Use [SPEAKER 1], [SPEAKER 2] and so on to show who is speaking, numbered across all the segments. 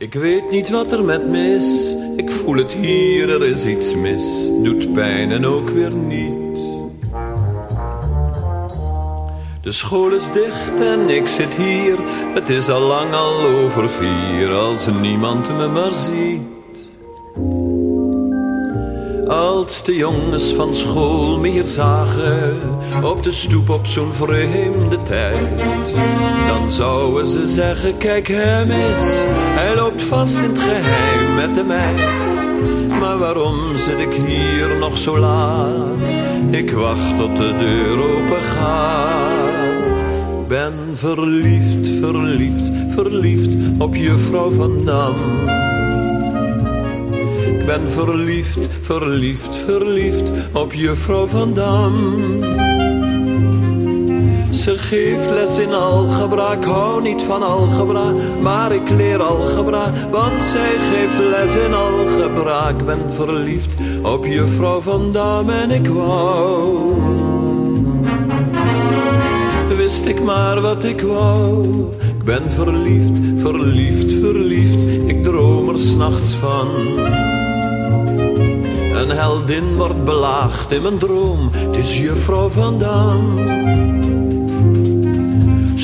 [SPEAKER 1] Ik weet niet wat er met me is. Ik voel het hier, er is iets mis. Doet pijn en ook weer niet. De school is dicht en ik zit hier. Het is al lang al over vier, als niemand me maar ziet. Als de jongens van school me hier zagen, op de stoep op zo'n vreemde tijd, dan zouden ze zeggen, kijk hem eens, hij loopt vast in het geheim met de meid. Maar waarom zit ik hier nog zo laat? Ik wacht tot de deur open gaat. Ben verliefd, verliefd, verliefd op juffrouw van Dam ben verliefd, verliefd, verliefd op juffrouw van Dam. Ze geeft les in algebra, ik hou niet van algebra, maar ik leer algebra, want zij geeft les in algebra. Ik ben verliefd op juffrouw van Dam en ik wou. Wist ik maar wat ik wou, ik ben verliefd, verliefd, verliefd, ik droom er s'nachts van. Een heldin wordt belaagd in mijn droom, het is juffrouw van Dam.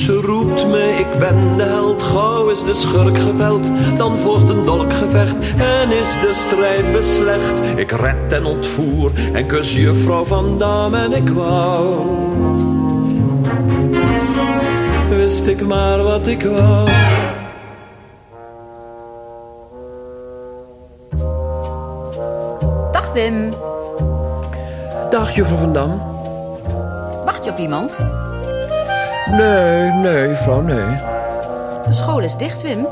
[SPEAKER 1] Ze roept me, ik ben de held, gauw is de schurk geveld. Dan volgt een dolkgevecht en is de strijd beslecht. Ik red en ontvoer en kus juffrouw van Dam en ik wou. Wist ik maar wat ik wou.
[SPEAKER 2] Dag Wim.
[SPEAKER 3] Dag, juffrouw Van Dam.
[SPEAKER 2] Wacht je op iemand?
[SPEAKER 3] Nee, nee, juffrouw, nee.
[SPEAKER 2] De school is dicht, Wim.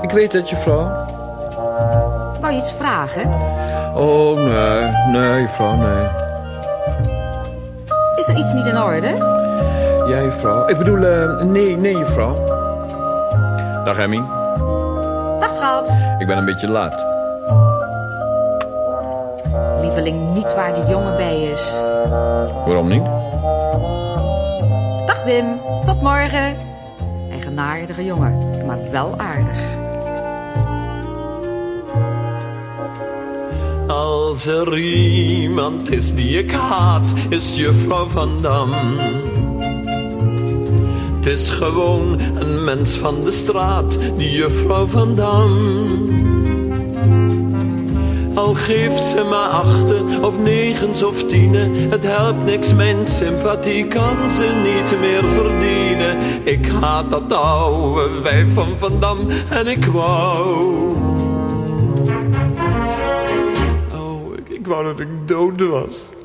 [SPEAKER 3] Ik weet het, juffrouw.
[SPEAKER 2] Wou je iets vragen?
[SPEAKER 3] Oh, nee, nee, juffrouw, nee.
[SPEAKER 2] Is er iets niet in orde?
[SPEAKER 3] Ja, juffrouw. Ik bedoel, eh, nee, nee, juffrouw. Dag, Emmy.
[SPEAKER 2] Dag schat.
[SPEAKER 3] Ik ben een beetje laat.
[SPEAKER 2] Lieveling, niet waar die jongen bij is.
[SPEAKER 3] Waarom niet?
[SPEAKER 2] Tot morgen. Eigenaardige jongen, maar wel aardig.
[SPEAKER 1] Als er iemand is die ik haat, is juffrouw van Dam. Het is gewoon een mens van de straat, die juffrouw van Dam. Al geeft ze me achten of negens of tienen, het helpt niks, mijn sympathie kan ze niet meer verdienen. Ik haat dat oude wijf van Van Dam en ik wou. Oh, ik wou dat ik dood was.